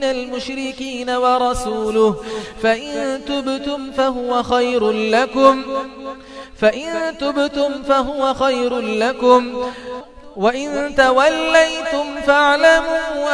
من المشركين ورسوله فإن تبتم فهو خير لكم فإن تبتم فهو خير لكم وإن توليتم فاعلموا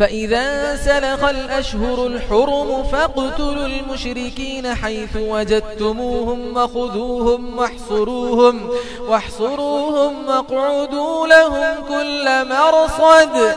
فإذا سلخ الأشهر الحرم فاقتلوا المشركين حيث وجدتموهم وخذوهم واحصروهم واحصروهم واقعدوا لهم كل مرصد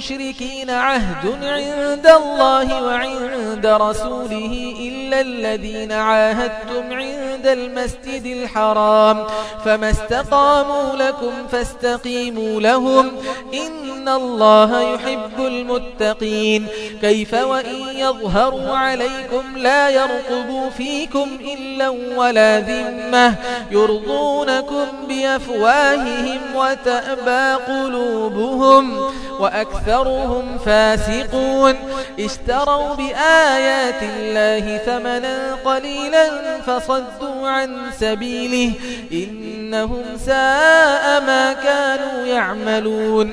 للمشركين عهد عند الله وعند رسوله إلا الذين عاهدتم عند المسجد الحرام فما استقاموا لكم فاستقيموا لهم إن الله يحب المتقين كيف وإن يظهروا عليكم لا يرقبوا فيكم إلا ولا ذمة يرضون يرضونكم بأفواههم وتأبى قلوبهم وأكثرهم فاسقون اشتروا بآيات الله ثمنا قليلا فصدوا عن سبيله إنهم ساء ما كانوا يعملون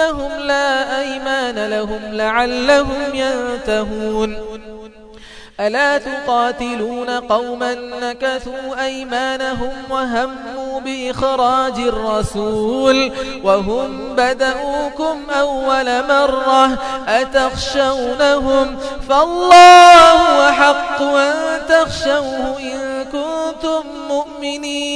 إنهم لا أيمان لهم لعلهم ينتهون. ألا تقاتلون قوما نكثوا أيمانهم وهموا بإخراج الرسول وهم بدأوكم أول مرة أتخشونهم فالله حق أن تخشوه إن كنتم مؤمنين.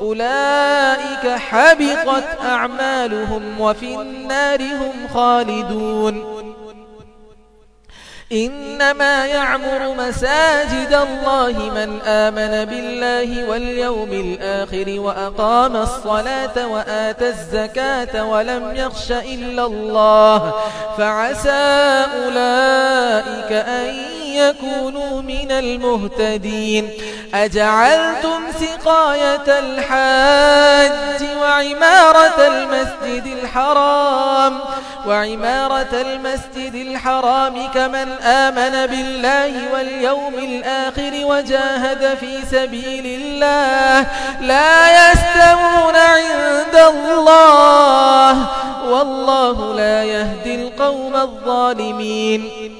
أولئك حبطت أعمالهم وفي النار هم خالدون. إنما يعمر مساجد الله من آمن بالله واليوم الآخر وأقام الصلاة وآت الزكاة ولم يخش إلا الله. فعسى أولئك أن يكونوا من المهتدين. أجعلتم سقاية الحاج وعمارة المسجد الحرام وعمارة المسجد الحرام كمن آمن بالله واليوم الآخر وجاهد في سبيل الله لا يستوون عند الله والله لا يهدي القوم الظالمين.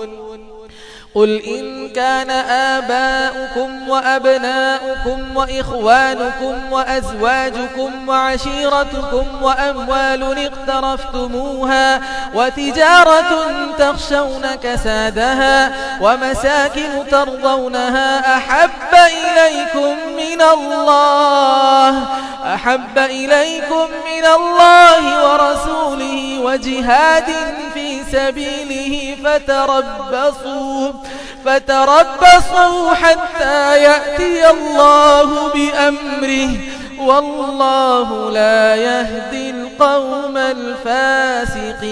قل إن كان آباؤكم وأبناؤكم وإخوانكم وأزواجكم وعشيرتكم وأموال اقترفتموها وتجارة تخشون كسادها ومساكن ترضونها أحب إليكم من الله أحب إليكم من الله ورسوله وجهاد سبيله فتربصوا فتربصوا حتى يأتي الله بأمره. والله لا يهدي القوم الفاسقين.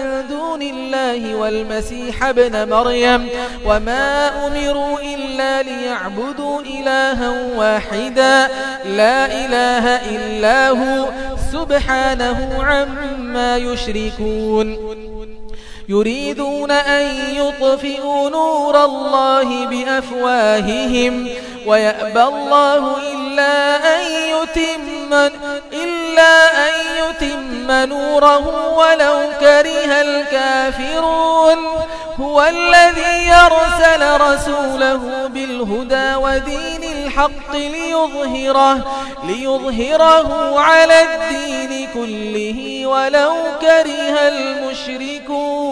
دون الله والمسيح ابن مريم وما أمروا إلا ليعبدوا إلها واحدا. لا إله إلا هو. سبحانه عما يشركون. يريدون أن يطفئوا نور الله بأفواههم. ويأبى الله إلا أن يتم إلا أن يتم نوره ولو كره الكافرون هو الذي يرسل رسوله بالهدى ودين الحق ليظهره, ليظهره على الدين كله ولو كره المشركون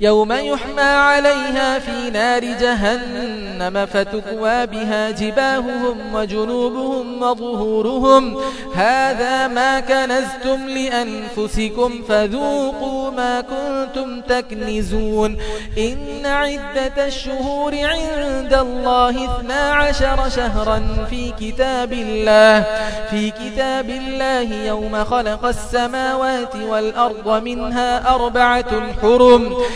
يوم يحمى عليها في نار جهنم فتكوى بها جباههم وجنوبهم وظهورهم. هذا ما كنزتم لأنفسكم فذوقوا ما كنتم تكنزون. إن عدة الشهور عند الله اثنا عشر شهرا في كتاب الله. في كتاب الله يوم خلق السماوات والأرض منها أربعة حرم.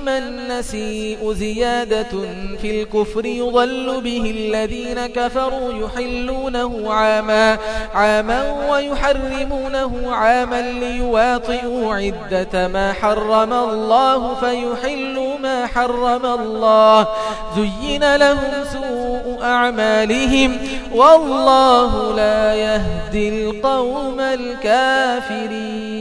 إنما النسيء زيادة في الكفر يضل به الذين كفروا يحلونه عاما, عاما ويحرمونه عاما ليواطئوا عدة ما حرم الله فيحلوا ما حرم الله. زين لهم سوء أعمالهم والله لا يهدي القوم الكافرين.